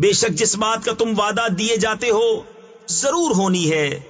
بے شک جس بات کا تم وعدہ دیے جاتے ہو ضرور ہونی ہے۔